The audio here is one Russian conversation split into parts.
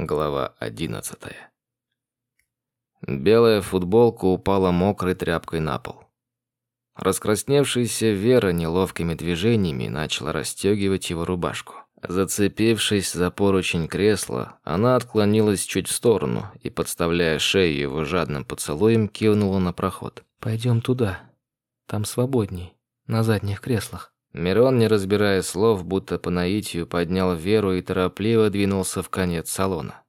Глава 11. Белая футболка упала мокрой тряпкой на пол. Раскрасневшаяся Вера неловкими движениями начала расстегивать его рубашку. Зацепившись за поручень кресла, она отклонилась чуть в сторону и, подставляя шею его жадным поцелуем, кивнула на проход. «Пойдем туда. Там свободней, на задних креслах». Мирон, не разбирая слов, будто по наитию, поднял Веру и торопливо двинулся в конец салона.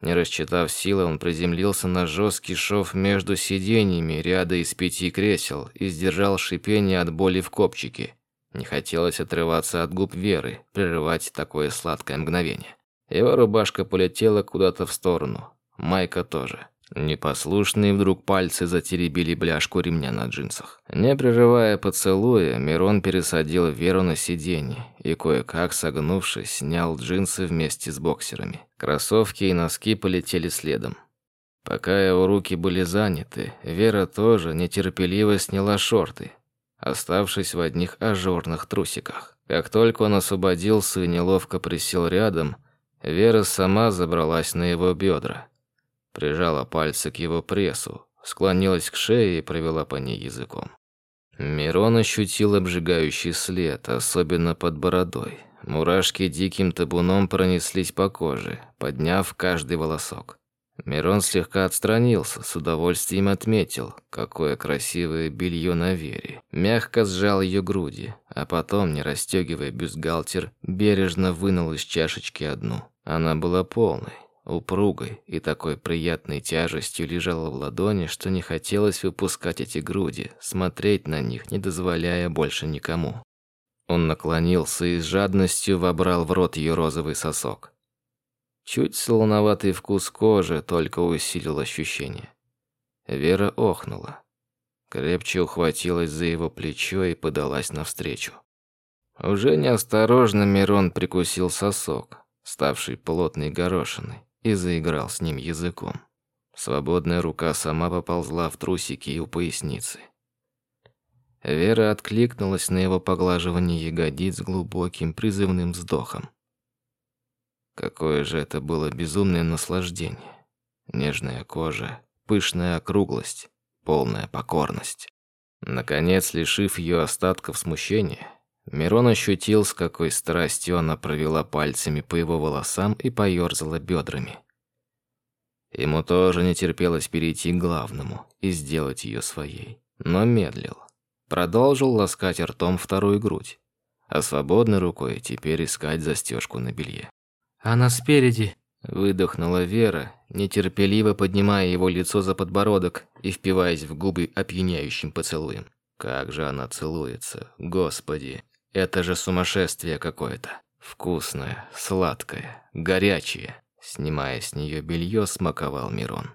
Не рассчитав силы, он приземлился на жесткий шов между сиденьями ряда из пяти кресел и сдержал шипение от боли в копчике. Не хотелось отрываться от губ Веры, прерывать такое сладкое мгновение. Его рубашка полетела куда-то в сторону. Майка тоже. Непослушные вдруг пальцы затеребили бляшку ремня на джинсах. Не прерывая поцелуя, Мирон пересадил Веру на сиденье и, кое-как согнувшись, снял джинсы вместе с боксерами. Кроссовки и носки полетели следом. Пока его руки были заняты, Вера тоже нетерпеливо сняла шорты, оставшись в одних ажурных трусиках. Как только он освободился и неловко присел рядом, Вера сама забралась на его бедра прижала пальцы к его прессу, склонилась к шее и провела по ней языком. Мирон ощутил обжигающий след, особенно под бородой. Мурашки диким табуном пронеслись по коже, подняв каждый волосок. Мирон слегка отстранился, с удовольствием отметил, какое красивое белье на Вере. Мягко сжал ее груди, а потом, не расстегивая бюстгальтер, бережно вынул из чашечки одну. Она была полной, упругой и такой приятной тяжестью лежала в ладони, что не хотелось выпускать эти груди, смотреть на них, не дозволяя больше никому. Он наклонился и с жадностью вобрал в рот ее розовый сосок. Чуть солоноватый вкус кожи только усилил ощущение. Вера охнула. Крепче ухватилась за его плечо и подалась навстречу. Уже неосторожно Мирон прикусил сосок, ставший плотной горошиной и заиграл с ним языком. Свободная рука сама поползла в трусики и у поясницы. Вера откликнулась на его поглаживание ягодиц глубоким призывным вздохом. Какое же это было безумное наслаждение. Нежная кожа, пышная округлость, полная покорность. Наконец, лишив ее остатков смущения, Мирон ощутил, с какой страстью она провела пальцами по его волосам и поёрзала бедрами. Ему тоже не терпелось перейти к главному и сделать ее своей, но медлил. Продолжил ласкать ртом вторую грудь, а свободной рукой теперь искать застежку на белье. «Она спереди», — выдохнула Вера, нетерпеливо поднимая его лицо за подбородок и впиваясь в губы опьяняющим поцелуем. Как же она целуется, господи! Это же сумасшествие какое-то. Вкусное, сладкое, горячее. Снимая с нее белье, смаковал Мирон.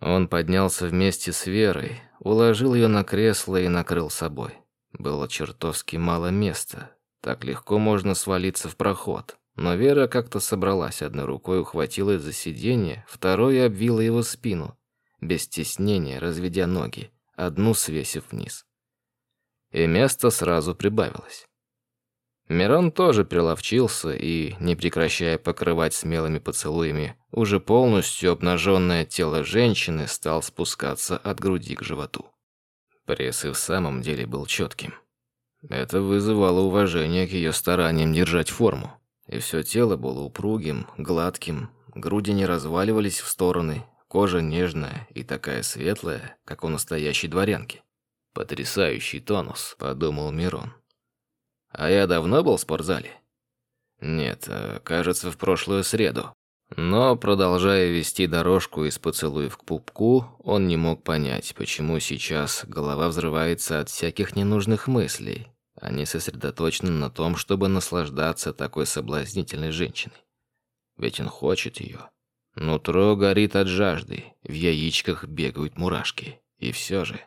Он поднялся вместе с Верой, уложил ее на кресло и накрыл собой. Было чертовски мало места. Так легко можно свалиться в проход. Но Вера как-то собралась, одной рукой ухватилась за сиденье, второй обвила его спину, без стеснения разведя ноги, одну свесив вниз. И место сразу прибавилось. Мирон тоже приловчился и, не прекращая покрывать смелыми поцелуями, уже полностью обнаженное тело женщины стал спускаться от груди к животу. Пресс и в самом деле был четким. Это вызывало уважение к ее стараниям держать форму. И все тело было упругим, гладким, груди не разваливались в стороны, кожа нежная и такая светлая, как у настоящей дворянки. «Потрясающий тонус», — подумал Мирон. А я давно был в спортзале? Нет, э, кажется, в прошлую среду. Но, продолжая вести дорожку из поцелуев к пупку, он не мог понять, почему сейчас голова взрывается от всяких ненужных мыслей, а не сосредоточена на том, чтобы наслаждаться такой соблазнительной женщиной. Ведь он хочет ее. Нутро горит от жажды, в яичках бегают мурашки. И все же...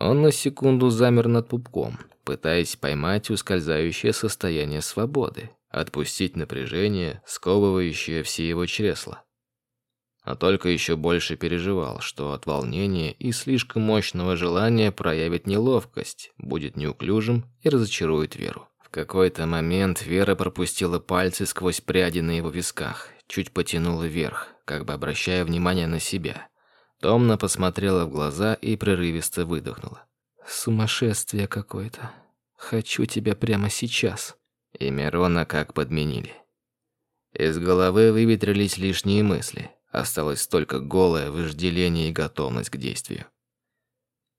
Он на секунду замер над пупком, пытаясь поймать ускользающее состояние свободы, отпустить напряжение, сковывающее все его чресла. А только еще больше переживал, что от волнения и слишком мощного желания проявить неловкость, будет неуклюжим и разочарует Веру. В какой-то момент Вера пропустила пальцы сквозь пряди на его висках, чуть потянула вверх, как бы обращая внимание на себя. Томно посмотрела в глаза и прерывисто выдохнула. «Сумасшествие какое-то. Хочу тебя прямо сейчас». И Мирона как подменили. Из головы выветрились лишние мысли. Осталось только голое вожделение и готовность к действию.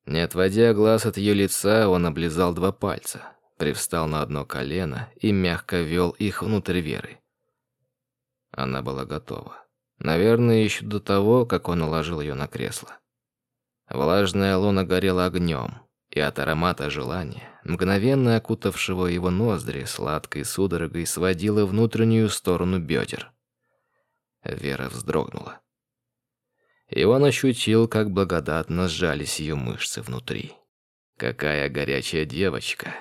Не отводя глаз от ее лица, он облизал два пальца, привстал на одно колено и мягко вел их внутрь Веры. Она была готова. Наверное, еще до того, как он уложил ее на кресло. Влажная луна горела огнем, и от аромата желания, мгновенно окутавшего его ноздри, сладкой судорогой сводила внутреннюю сторону бедер. Вера вздрогнула. И он ощутил, как благодатно сжались ее мышцы внутри. «Какая горячая девочка!»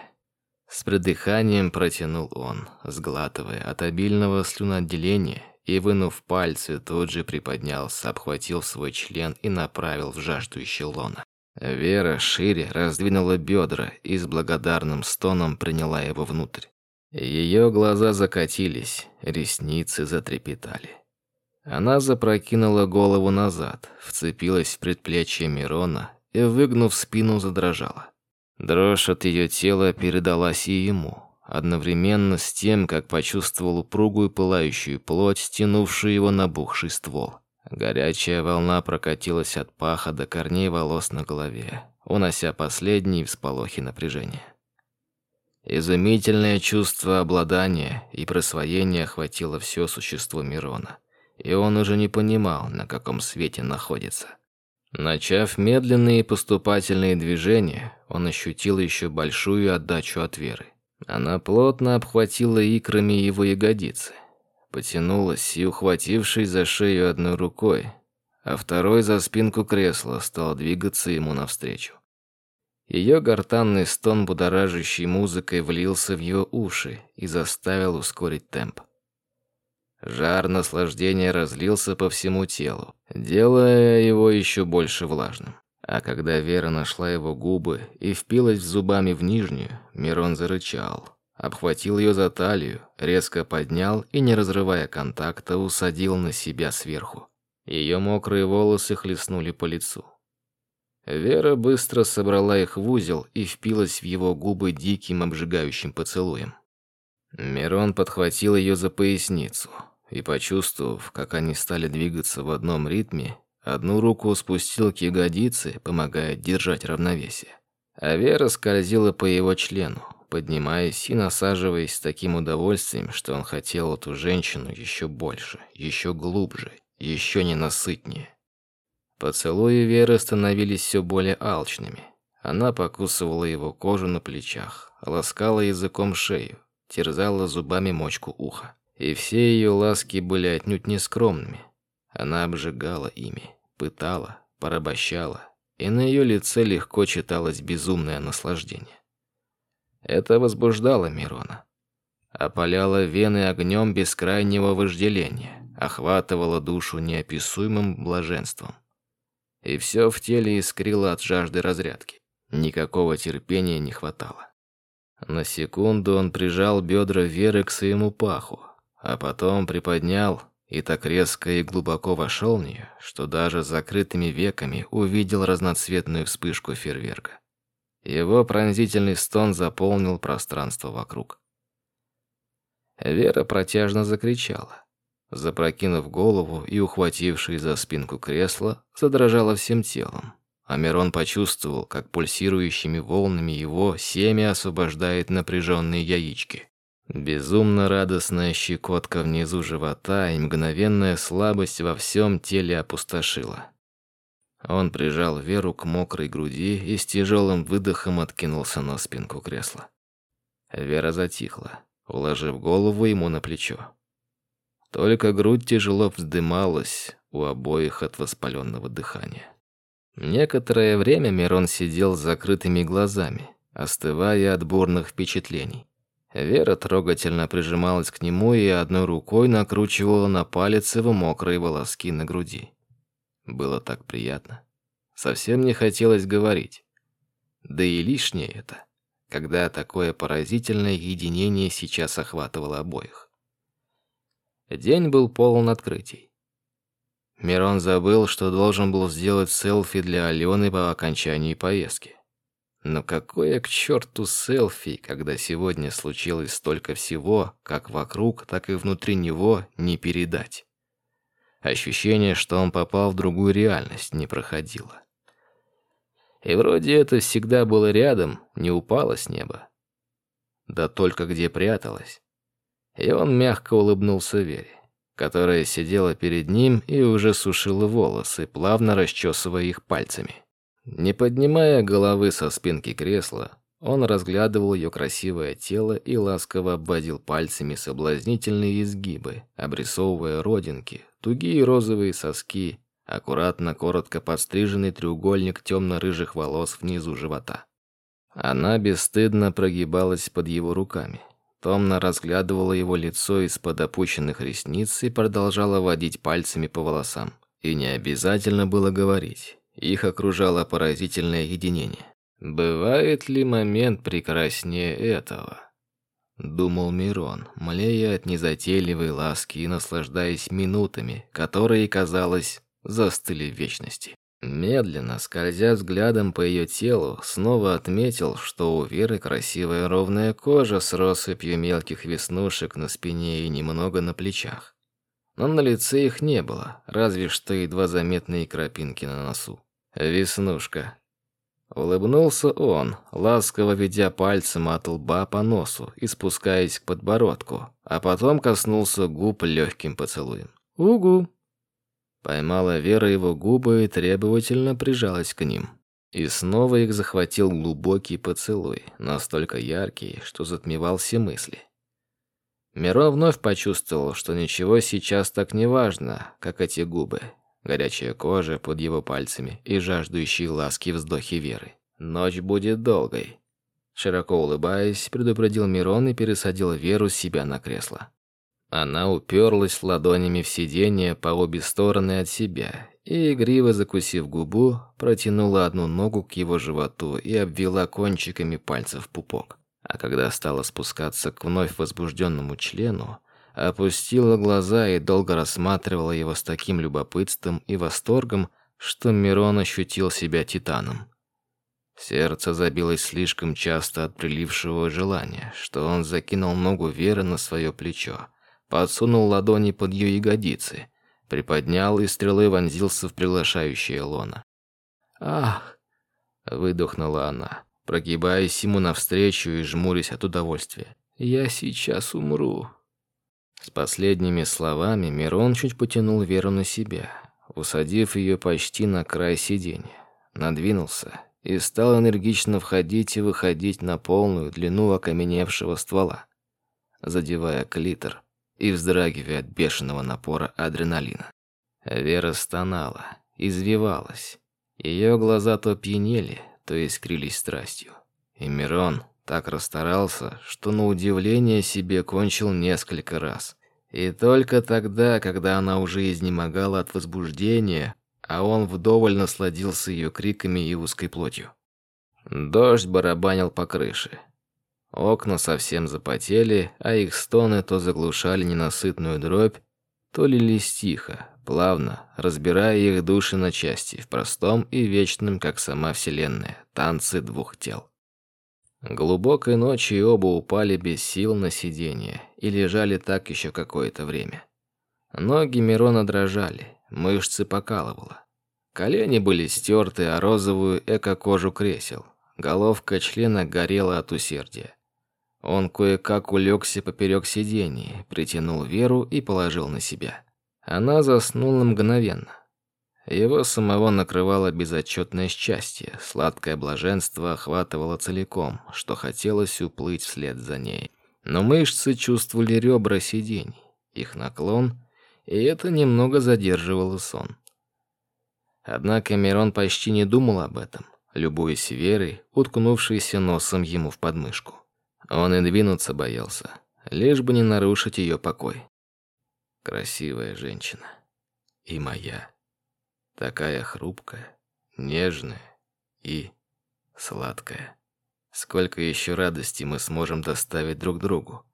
С придыханием протянул он, сглатывая от обильного слюноотделения и, вынув пальцы, тут же приподнялся, обхватил свой член и направил в жаждущий лона. Вера шире раздвинула бедра и с благодарным стоном приняла его внутрь. Ее глаза закатились, ресницы затрепетали. Она запрокинула голову назад, вцепилась в предплечье Мирона и, выгнув спину, задрожала. Дрожь от ее тела передалась и ему, одновременно с тем, как почувствовал упругую пылающую плоть, стянувшую его набухший ствол. Горячая волна прокатилась от паха до корней волос на голове, унося последние всполохи напряжения. Изумительное чувство обладания и присвоения охватило все существо Мирона и он уже не понимал, на каком свете находится. Начав медленные поступательные движения, он ощутил еще большую отдачу от веры. Она плотно обхватила икрами его ягодицы, потянулась и, ухватившись за шею одной рукой, а второй за спинку кресла, стал двигаться ему навстречу. Ее гортанный стон, будоражащий музыкой, влился в его уши и заставил ускорить темп. Жар наслаждения разлился по всему телу, делая его еще больше влажным. А когда Вера нашла его губы и впилась зубами в нижнюю, Мирон зарычал, обхватил ее за талию, резко поднял и, не разрывая контакта, усадил на себя сверху. Ее мокрые волосы хлестнули по лицу. Вера быстро собрала их в узел и впилась в его губы диким обжигающим поцелуем. Мирон подхватил ее за поясницу и, почувствовав, как они стали двигаться в одном ритме, одну руку спустил к ягодице, помогая держать равновесие. А Вера скользила по его члену, поднимаясь и насаживаясь с таким удовольствием, что он хотел эту женщину еще больше, еще глубже, еще ненасытнее. Поцелуи Веры становились все более алчными. Она покусывала его кожу на плечах, ласкала языком шею, терзала зубами мочку уха. И все ее ласки были отнюдь не скромными. Она обжигала ими, пытала, порабощала, и на ее лице легко читалось безумное наслаждение. Это возбуждало Мирона. Опаляло вены огнем бескрайнего вожделения, охватывало душу неописуемым блаженством. И все в теле искрило от жажды разрядки. Никакого терпения не хватало. На секунду он прижал бедра Веры к своему паху, а потом приподнял и так резко и глубоко вошел в нее, что даже закрытыми веками увидел разноцветную вспышку фейерверка. Его пронзительный стон заполнил пространство вокруг. Вера протяжно закричала. Запрокинув голову и ухватившись за спинку кресла, задрожала всем телом. А почувствовал, как пульсирующими волнами его семя освобождает напряженные яички. Безумно радостная щекотка внизу живота и мгновенная слабость во всем теле опустошила. Он прижал Веру к мокрой груди и с тяжелым выдохом откинулся на спинку кресла. Вера затихла, уложив голову ему на плечо. Только грудь тяжело вздымалась у обоих от воспаленного дыхания. Некоторое время Мирон сидел с закрытыми глазами, остывая от бурных впечатлений. Вера трогательно прижималась к нему и одной рукой накручивала на палец его мокрые волоски на груди. Было так приятно. Совсем не хотелось говорить. Да и лишнее это, когда такое поразительное единение сейчас охватывало обоих. День был полон открытий. Мирон забыл, что должен был сделать селфи для Алены по окончании поездки. Но какое к черту селфи, когда сегодня случилось столько всего, как вокруг, так и внутри него, не передать. Ощущение, что он попал в другую реальность, не проходило. И вроде это всегда было рядом, не упало с неба. Да только где пряталось. И он мягко улыбнулся Вере, которая сидела перед ним и уже сушила волосы, плавно расчесывая их пальцами. Не поднимая головы со спинки кресла, он разглядывал ее красивое тело и ласково обводил пальцами соблазнительные изгибы, обрисовывая родинки, тугие розовые соски, аккуратно коротко подстриженный треугольник темно-рыжих волос внизу живота. Она бесстыдно прогибалась под его руками, томно разглядывала его лицо из-под опущенных ресниц и продолжала водить пальцами по волосам. И не обязательно было говорить. Их окружало поразительное единение. «Бывает ли момент прекраснее этого?» Думал Мирон, млея от незатейливой ласки и наслаждаясь минутами, которые, казалось, застыли в вечности. Медленно, скользя взглядом по ее телу, снова отметил, что у Веры красивая ровная кожа с россыпью мелких веснушек на спине и немного на плечах. Но на лице их не было, разве что едва заметные крапинки на носу. Веснушка. Улыбнулся он, ласково ведя пальцем от лба по носу и спускаясь к подбородку, а потом коснулся губ легким поцелуем. «Угу», Поймала Вера его губы и требовательно прижалась к ним. И снова их захватил глубокий поцелуй, настолько яркий, что затмевал все мысли. Миро вновь почувствовал, что ничего сейчас так не важно, как эти губы, горячая кожа под его пальцами и жаждущие ласки вздохи Веры. Ночь будет долгой. Широко улыбаясь, предупредил Мирон и пересадил Веру с себя на кресло. Она уперлась ладонями в сиденье по обе стороны от себя и, игриво закусив губу, протянула одну ногу к его животу и обвела кончиками пальцев пупок. А когда стала спускаться к вновь возбужденному члену, опустила глаза и долго рассматривала его с таким любопытством и восторгом, что Мирон ощутил себя титаном. Сердце забилось слишком часто от прилившего желания, что он закинул ногу Веры на свое плечо, подсунул ладони под ее ягодицы, приподнял и стрелой вонзился в приглашающее лоно. «Ах!» — выдохнула она, прогибаясь ему навстречу и жмурясь от удовольствия. «Я сейчас умру». С последними словами Мирон чуть потянул Веру на себя, усадив ее почти на край сиденья, надвинулся и стал энергично входить и выходить на полную длину окаменевшего ствола, задевая клитор, и вздрагивая от бешеного напора адреналина. Вера стонала, извивалась. Ее глаза то пьянели, то искрились страстью. И Мирон так расстарался, что на удивление себе кончил несколько раз. И только тогда, когда она уже изнемогала от возбуждения, а он вдоволь насладился ее криками и узкой плотью. Дождь барабанил по крыше. Окна совсем запотели, а их стоны то заглушали ненасытную дробь, то лились тихо, плавно, разбирая их души на части в простом и вечном, как сама Вселенная, танце двух тел. Глубокой ночью оба упали без сил на сиденье и лежали так еще какое-то время. Ноги Мирона дрожали, мышцы покалывало. Колени были стерты, а розовую эко-кожу кресел. Головка члена горела от усердия. Он кое-как улегся поперек сиденья, притянул Веру и положил на себя. Она заснула мгновенно. Его самого накрывало безотчетное счастье, сладкое блаженство охватывало целиком, что хотелось уплыть вслед за ней. Но мышцы чувствовали ребра сидений, их наклон, и это немного задерживало сон. Однако Мирон почти не думал об этом, любуясь Верой, уткнувшейся носом ему в подмышку. Он и двинуться боялся, лишь бы не нарушить ее покой. Красивая женщина. И моя. Такая хрупкая, нежная и сладкая. Сколько еще радости мы сможем доставить друг другу.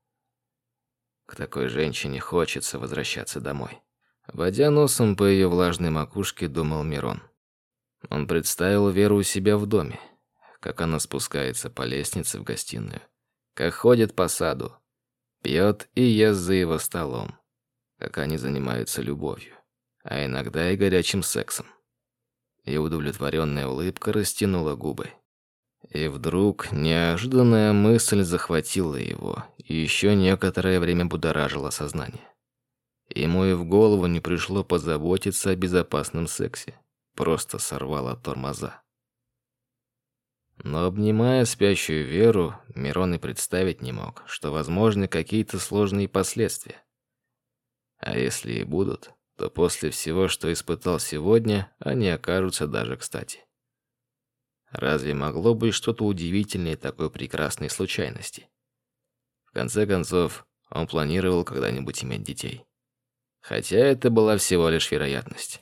К такой женщине хочется возвращаться домой. Водя носом по ее влажной макушке, думал Мирон. Он представил Веру у себя в доме, как она спускается по лестнице в гостиную, как ходит по саду, пьет и ест за его столом, как они занимаются любовью, а иногда и горячим сексом. И удовлетворенная улыбка растянула губы. И вдруг неожиданная мысль захватила его и еще некоторое время будоражила сознание. Ему и в голову не пришло позаботиться о безопасном сексе. Просто сорвало тормоза. Но обнимая спящую Веру, Мирон и представить не мог, что возможны какие-то сложные последствия. А если и будут, то после всего, что испытал сегодня, они окажутся даже кстати. Разве могло быть что-то удивительнее такой прекрасной случайности? В конце концов, он планировал когда-нибудь иметь детей. Хотя это была всего лишь вероятность.